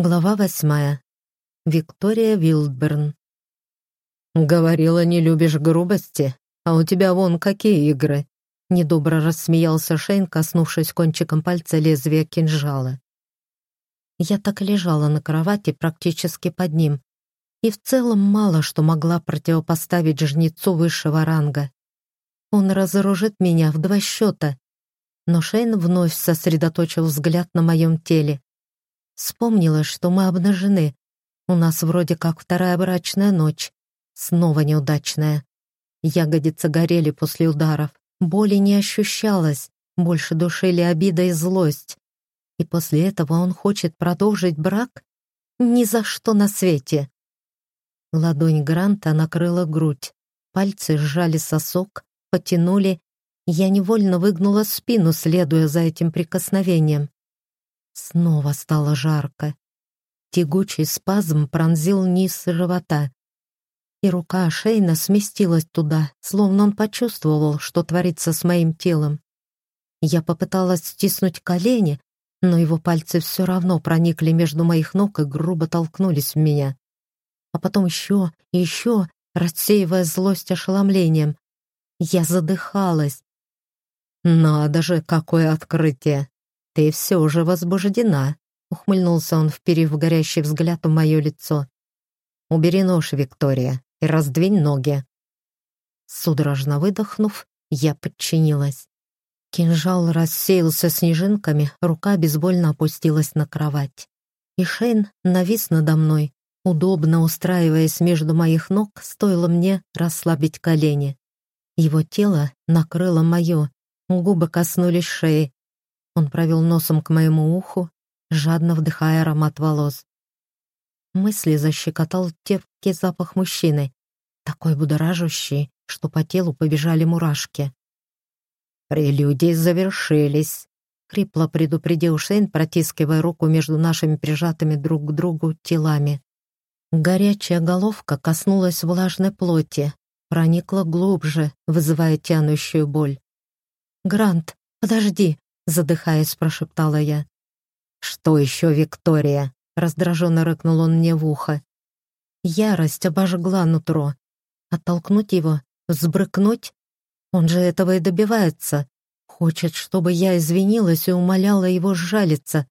Глава восьмая. Виктория Вилдберн. «Говорила, не любишь грубости, а у тебя вон какие игры!» Недобро рассмеялся Шейн, коснувшись кончиком пальца лезвия кинжала. Я так лежала на кровати практически под ним, и в целом мало что могла противопоставить жнецу высшего ранга. Он разоружит меня в два счета, но Шейн вновь сосредоточил взгляд на моем теле. Вспомнила, что мы обнажены. У нас вроде как вторая брачная ночь. Снова неудачная. Ягодицы горели после ударов. Боли не ощущалось. Больше душили обида и злость. И после этого он хочет продолжить брак? Ни за что на свете. Ладонь Гранта накрыла грудь. Пальцы сжали сосок, потянули. Я невольно выгнула спину, следуя за этим прикосновением. Снова стало жарко. Тягучий спазм пронзил низ живота и рука Шейна сместилась туда, словно он почувствовал, что творится с моим телом. Я попыталась стиснуть колени, но его пальцы все равно проникли между моих ног и грубо толкнулись в меня. А потом еще и еще, рассеивая злость ошеломлением. Я задыхалась. «Надо же, какое открытие! Ты все же возбуждена!» — ухмыльнулся он, вперив горящий взгляд в мое лицо. «Убери нож, Виктория и раздвинь ноги». Судорожно выдохнув, я подчинилась. Кинжал рассеялся снежинками, рука безвольно опустилась на кровать. И Шейн навис надо мной, удобно устраиваясь между моих ног, стоило мне расслабить колени. Его тело накрыло мое, губы коснулись шеи. Он провел носом к моему уху, жадно вдыхая аромат волос. Мысли защекотал терпкий запах мужчины, такой будоражащий, что по телу побежали мурашки. «Прелюдии завершились», — хрипло предупредил Шейн, протискивая руку между нашими прижатыми друг к другу телами. Горячая головка коснулась влажной плоти, проникла глубже, вызывая тянущую боль. «Грант, подожди», — задыхаясь, прошептала я. «Что еще, Виктория?» Раздраженно рыкнул он мне в ухо. Ярость обожгла нутро. Оттолкнуть его? Взбрыкнуть? Он же этого и добивается. Хочет, чтобы я извинилась и умоляла его сжалиться.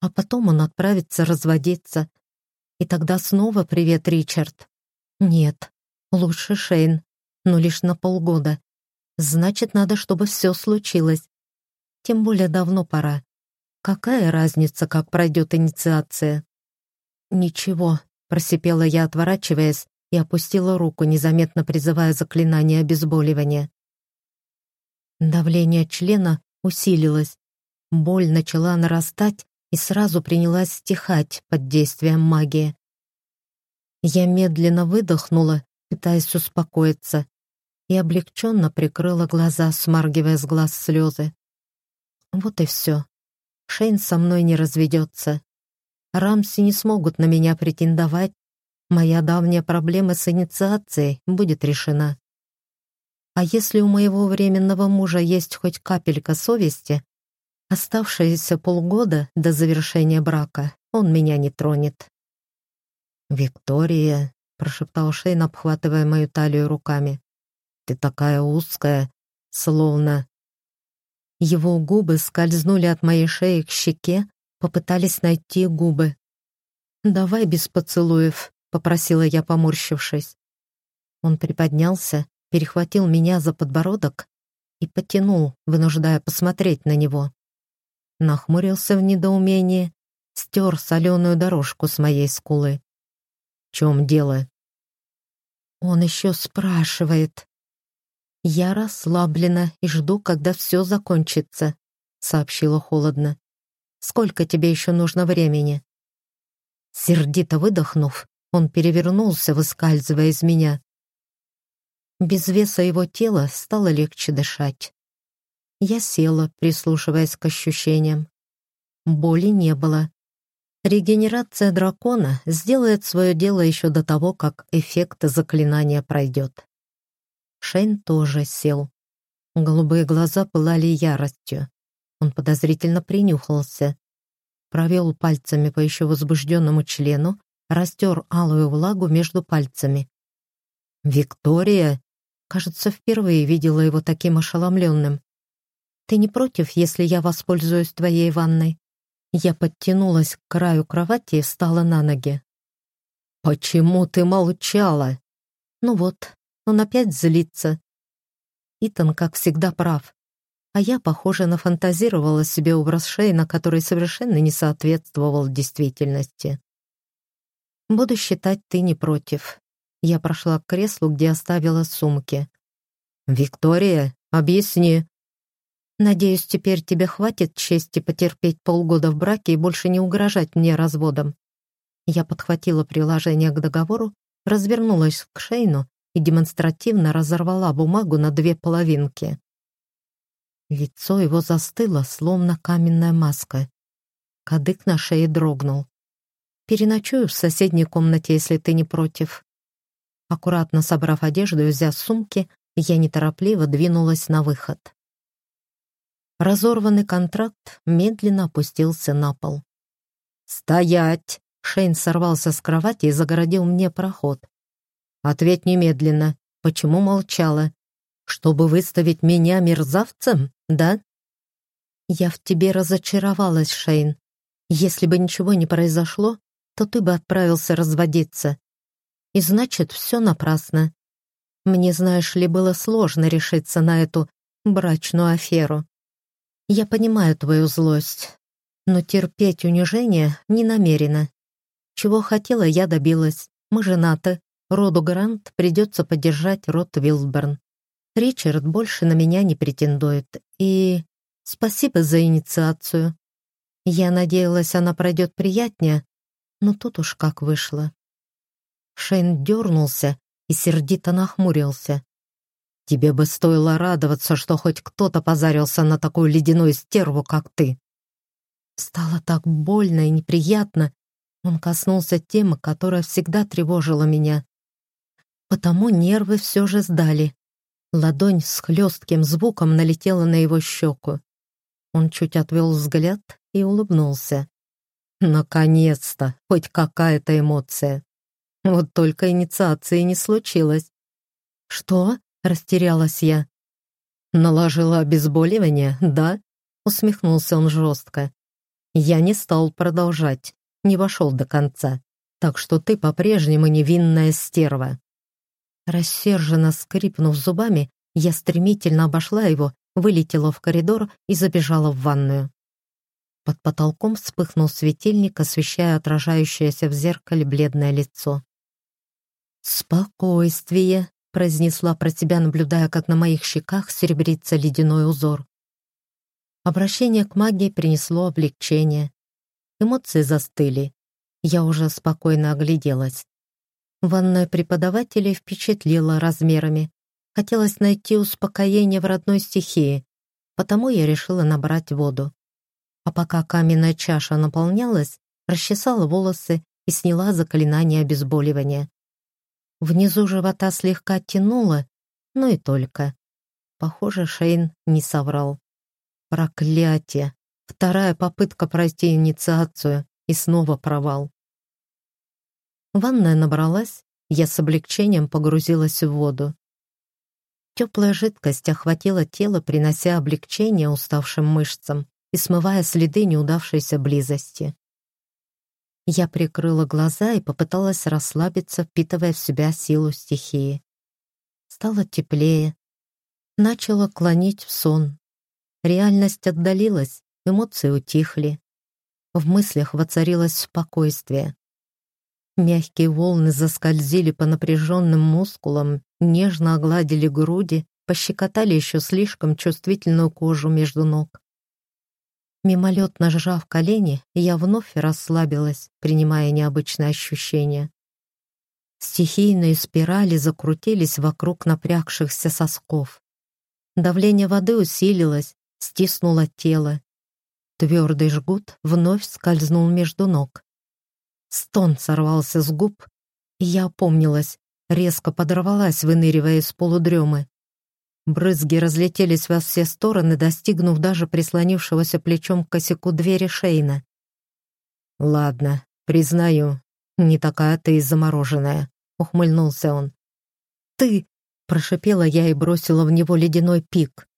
А потом он отправится разводиться. И тогда снова привет, Ричард. Нет, лучше Шейн, но лишь на полгода. Значит, надо, чтобы все случилось. Тем более давно пора. Какая разница, как пройдет инициация? Ничего, просипела я, отворачиваясь, и опустила руку, незаметно призывая заклинание обезболивания. Давление члена усилилось. Боль начала нарастать и сразу принялась стихать под действием магии. Я медленно выдохнула, пытаясь успокоиться, и облегченно прикрыла глаза, смаргивая с глаз слезы. Вот и все. Шейн со мной не разведется. Рамси не смогут на меня претендовать. Моя давняя проблема с инициацией будет решена. А если у моего временного мужа есть хоть капелька совести, оставшиеся полгода до завершения брака он меня не тронет. «Виктория», — прошептал Шейн, обхватывая мою талию руками, — «ты такая узкая, словно его губы скользнули от моей шеи к щеке, попытались найти губы. «Давай без поцелуев», — попросила я, поморщившись. Он приподнялся, перехватил меня за подбородок и потянул, вынуждая посмотреть на него. Нахмурился в недоумении, стер соленую дорожку с моей скулы. «В чем дело?» Он еще спрашивает. «Я расслаблена и жду, когда все закончится», — сообщила холодно. «Сколько тебе еще нужно времени?» Сердито выдохнув, он перевернулся, выскальзывая из меня. Без веса его тела стало легче дышать. Я села, прислушиваясь к ощущениям. Боли не было. Регенерация дракона сделает свое дело еще до того, как эффект заклинания пройдет. Шейн тоже сел. Голубые глаза пылали яростью. Он подозрительно принюхался. провел пальцами по еще возбужденному члену, растер алую влагу между пальцами. «Виктория!» Кажется, впервые видела его таким ошеломленным. «Ты не против, если я воспользуюсь твоей ванной?» Я подтянулась к краю кровати и встала на ноги. «Почему ты молчала?» «Ну вот, он опять злится». Итан, как всегда, прав. А я, похоже, нафантазировала себе образ Шейна, который совершенно не соответствовал действительности. «Буду считать, ты не против». Я прошла к креслу, где оставила сумки. «Виктория, объясни». «Надеюсь, теперь тебе хватит чести потерпеть полгода в браке и больше не угрожать мне разводом». Я подхватила приложение к договору, развернулась к Шейну и демонстративно разорвала бумагу на две половинки. Лицо его застыло, словно каменная маска. Кадык на шее дрогнул. «Переночую в соседней комнате, если ты не против». Аккуратно собрав одежду и взяв сумки, я неторопливо двинулась на выход. Разорванный контракт медленно опустился на пол. «Стоять!» Шейн сорвался с кровати и загородил мне проход. «Ответь немедленно. Почему молчала? Чтобы выставить меня мерзавцем, да?» «Я в тебе разочаровалась, Шейн. Если бы ничего не произошло, то ты бы отправился разводиться. И значит, все напрасно. Мне, знаешь ли, было сложно решиться на эту брачную аферу. Я понимаю твою злость, но терпеть унижение не намерена. Чего хотела, я добилась. Мы женаты. Роду Грант придется поддержать род Вилберн. Ричард больше на меня не претендует. И спасибо за инициацию. Я надеялась, она пройдет приятнее, но тут уж как вышло. Шейн дернулся и сердито нахмурился. «Тебе бы стоило радоваться, что хоть кто-то позарился на такую ледяную стерву, как ты». Стало так больно и неприятно. Он коснулся темы, которая всегда тревожила меня. Потому нервы все же сдали. Ладонь с хлестким звуком налетела на его щеку. Он чуть отвел взгляд и улыбнулся. Наконец-то, хоть какая-то эмоция. Вот только инициации не случилось. «Что?» — растерялась я. «Наложила обезболивание, да?» — усмехнулся он жестко. Я не стал продолжать, не вошел до конца, так что ты по-прежнему невинная стерва. Рассерженно скрипнув зубами, я стремительно обошла его, вылетела в коридор и забежала в ванную. Под потолком вспыхнул светильник, освещая отражающееся в зеркале бледное лицо. «Спокойствие», — произнесла про себя, наблюдая, как на моих щеках серебрится ледяной узор. Обращение к магии принесло облегчение. Эмоции застыли. Я уже спокойно огляделась. Ванная преподавателя впечатлила размерами. Хотелось найти успокоение в родной стихии, потому я решила набрать воду. А пока каменная чаша наполнялась, расчесала волосы и сняла заклинание обезболивания. Внизу живота слегка тянуло, но и только. Похоже, Шейн не соврал. Проклятие! Вторая попытка пройти инициацию, и снова провал. Ванная набралась, я с облегчением погрузилась в воду. Теплая жидкость охватила тело, принося облегчение уставшим мышцам и смывая следы неудавшейся близости. Я прикрыла глаза и попыталась расслабиться, впитывая в себя силу стихии. Стало теплее. Начало клонить в сон. Реальность отдалилась, эмоции утихли. В мыслях воцарилось спокойствие. Мягкие волны заскользили по напряженным мускулам, нежно огладили груди, пощекотали еще слишком чувствительную кожу между ног. Мимолетно сжав колени, я вновь расслабилась, принимая необычное ощущение. Стихийные спирали закрутились вокруг напрягшихся сосков. Давление воды усилилось, стиснуло тело. Твердый жгут вновь скользнул между ног. Стон сорвался с губ, и я опомнилась, резко подорвалась, выныривая из полудремы. Брызги разлетелись во все стороны, достигнув даже прислонившегося плечом к косяку двери Шейна. Ладно, признаю, не такая ты и замороженная, ухмыльнулся он. Ты, прошипела я и бросила в него ледяной пик.